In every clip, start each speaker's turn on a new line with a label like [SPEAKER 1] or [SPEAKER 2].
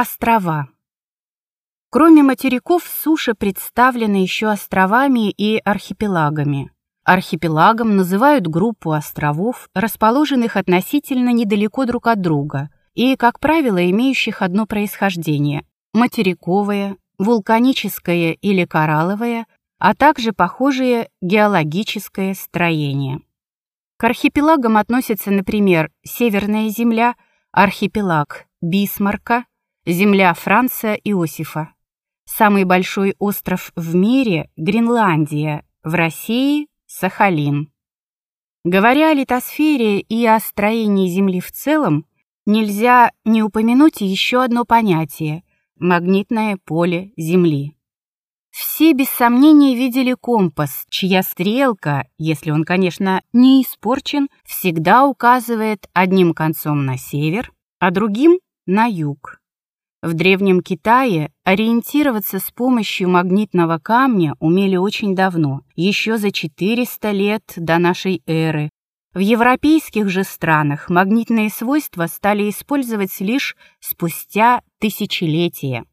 [SPEAKER 1] Острова. Кроме материков, суша представлена еще островами и архипелагами. Архипелагом называют группу островов, расположенных относительно недалеко друг от друга и, как правило, имеющих одно происхождение – материковое, вулканическое или коралловое, а также похожее геологическое строение. К архипелагам относятся, например, Северная земля, архипелаг Бисмарка, земля Франца Иосифа. Самый большой остров в мире – Гренландия, в России – Сахалин. Говоря о литосфере и о строении Земли в целом, нельзя не упомянуть еще одно понятие – магнитное поле Земли. Все без сомнения видели компас, чья стрелка, если он, конечно, не испорчен, всегда указывает одним концом на север, а другим – на юг. В Древнем Китае ориентироваться с помощью магнитного камня умели очень давно, еще за 400 лет до нашей эры. В европейских же странах магнитные свойства стали использовать лишь спустя тысячелетия.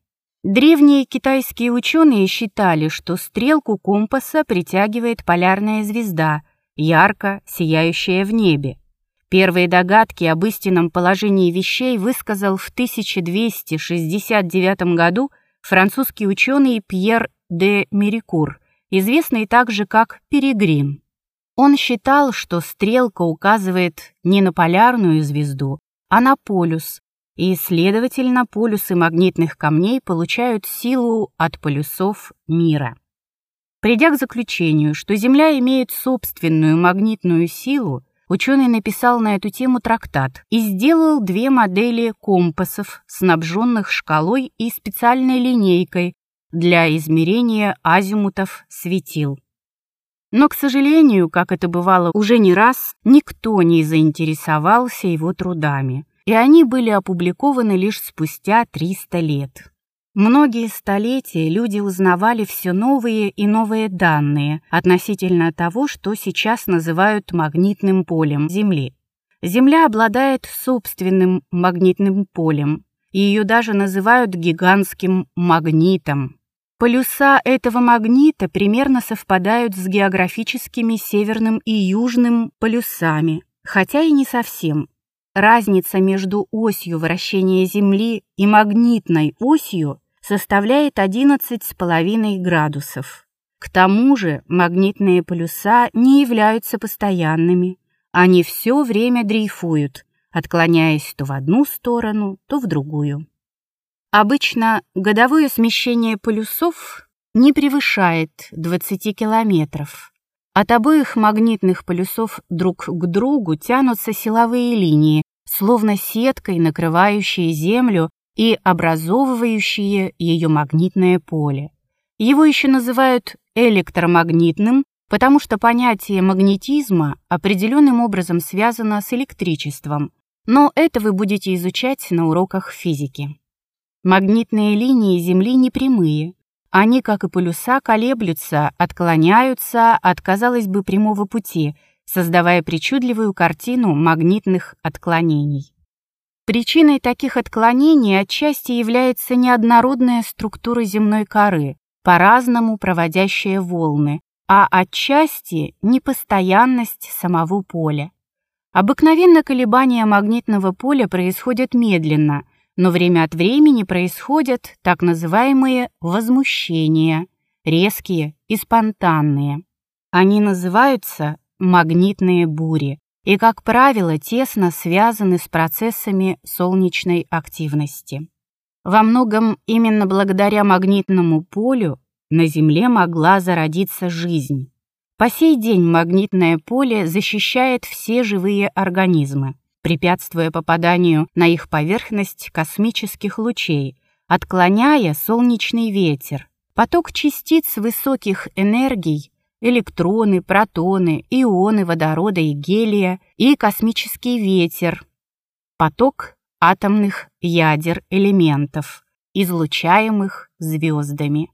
[SPEAKER 1] Древние китайские ученые считали, что стрелку компаса притягивает полярная звезда, ярко сияющая в небе. Первые догадки об истинном положении вещей высказал в 1269 году французский ученый Пьер де Мерикур, известный также как Перегрин. Он считал, что стрелка указывает не на полярную звезду, а на полюс, и, следовательно, полюсы магнитных камней получают силу от полюсов мира. Придя к заключению, что Земля имеет собственную магнитную силу, ученый написал на эту тему трактат и сделал две модели компасов, снабженных шкалой и специальной линейкой для измерения азимутов светил. Но, к сожалению, как это бывало уже не раз, никто не заинтересовался его трудами, и они были опубликованы лишь спустя 300 лет. Многие столетия люди узнавали все новые и новые данные относительно того, что сейчас называют магнитным полем Земли. Земля обладает собственным магнитным полем, и ее даже называют гигантским магнитом. Полюса этого магнита примерно совпадают с географическими северным и южным полюсами, хотя и не совсем. Разница между осью вращения Земли и магнитной осью составляет 11,5 градусов. К тому же магнитные полюса не являются постоянными. Они все время дрейфуют, отклоняясь то в одну сторону, то в другую. Обычно годовое смещение полюсов не превышает 20 километров. От обоих магнитных полюсов друг к другу тянутся силовые линии, словно сеткой накрывающие Землю и образовывающие ее магнитное поле. Его еще называют электромагнитным, потому что понятие магнетизма определенным образом связано с электричеством, но это вы будете изучать на уроках физики. Магнитные линии Земли не прямые. Они, как и полюса, колеблются, отклоняются от, казалось бы, прямого пути, создавая причудливую картину магнитных отклонений. Причиной таких отклонений отчасти является неоднородная структура земной коры, по-разному проводящая волны, а отчасти непостоянность самого поля. Обыкновенно колебания магнитного поля происходят медленно, но время от времени происходят так называемые возмущения, резкие и спонтанные. Они называются магнитные бури и, как правило, тесно связаны с процессами солнечной активности. Во многом именно благодаря магнитному полю на Земле могла зародиться жизнь. По сей день магнитное поле защищает все живые организмы, препятствуя попаданию на их поверхность космических лучей, отклоняя солнечный ветер. Поток частиц высоких энергий электроны, протоны, ионы водорода и гелия и космический ветер, поток атомных ядер элементов, излучаемых звездами.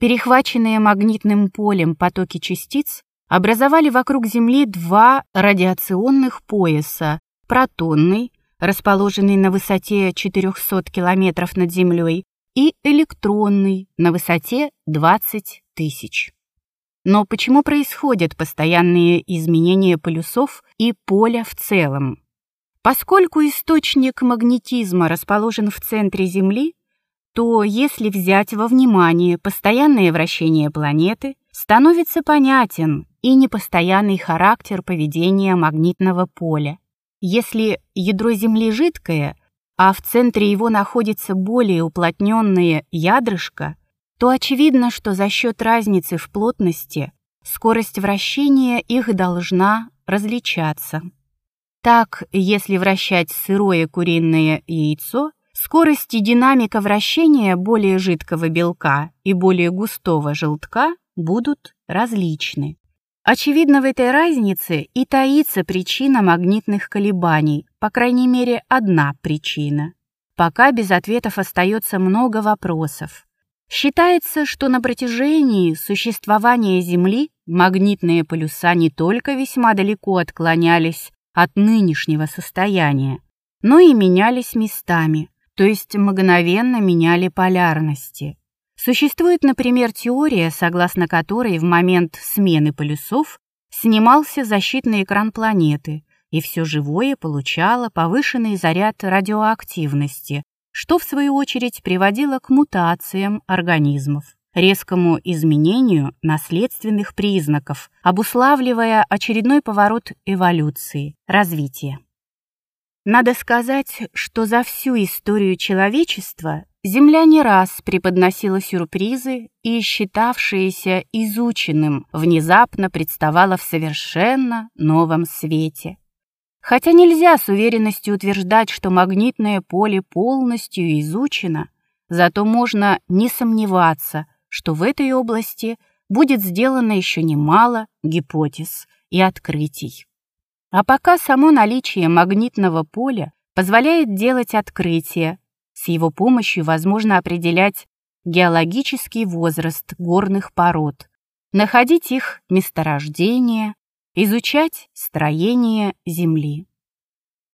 [SPEAKER 1] Перехваченные магнитным полем потоки частиц образовали вокруг Земли два радиационных пояса – протонный, расположенный на высоте 400 километров над землей, и электронный на высоте 20 тысяч. Но почему происходят постоянные изменения полюсов и поля в целом? Поскольку источник магнетизма расположен в центре Земли, то если взять во внимание постоянное вращение планеты, становится понятен и непостоянный характер поведения магнитного поля. Если ядро Земли жидкое, а в центре его находится более уплотненное ядрышко, то очевидно, что за счет разницы в плотности скорость вращения их должна различаться. Так, если вращать сырое куриное яйцо, скорость и динамика вращения более жидкого белка и более густого желтка будут различны. Очевидно, в этой разнице и таится причина магнитных колебаний, по крайней мере, одна причина. Пока без ответов остается много вопросов. Считается, что на протяжении существования Земли магнитные полюса не только весьма далеко отклонялись от нынешнего состояния, но и менялись местами, то есть мгновенно меняли полярности. Существует, например, теория, согласно которой в момент смены полюсов снимался защитный экран планеты, и все живое получало повышенный заряд радиоактивности, что в свою очередь приводило к мутациям организмов, резкому изменению наследственных признаков, обуславливая очередной поворот эволюции, развития. Надо сказать, что за всю историю человечества Земля не раз преподносила сюрпризы и, считавшееся изученным, внезапно представала в совершенно новом свете. Хотя нельзя с уверенностью утверждать, что магнитное поле полностью изучено, зато можно не сомневаться, что в этой области будет сделано еще немало гипотез и открытий. А пока само наличие магнитного поля позволяет делать открытия, с его помощью возможно определять геологический возраст горных пород, находить их месторождение, изучать строение Земли.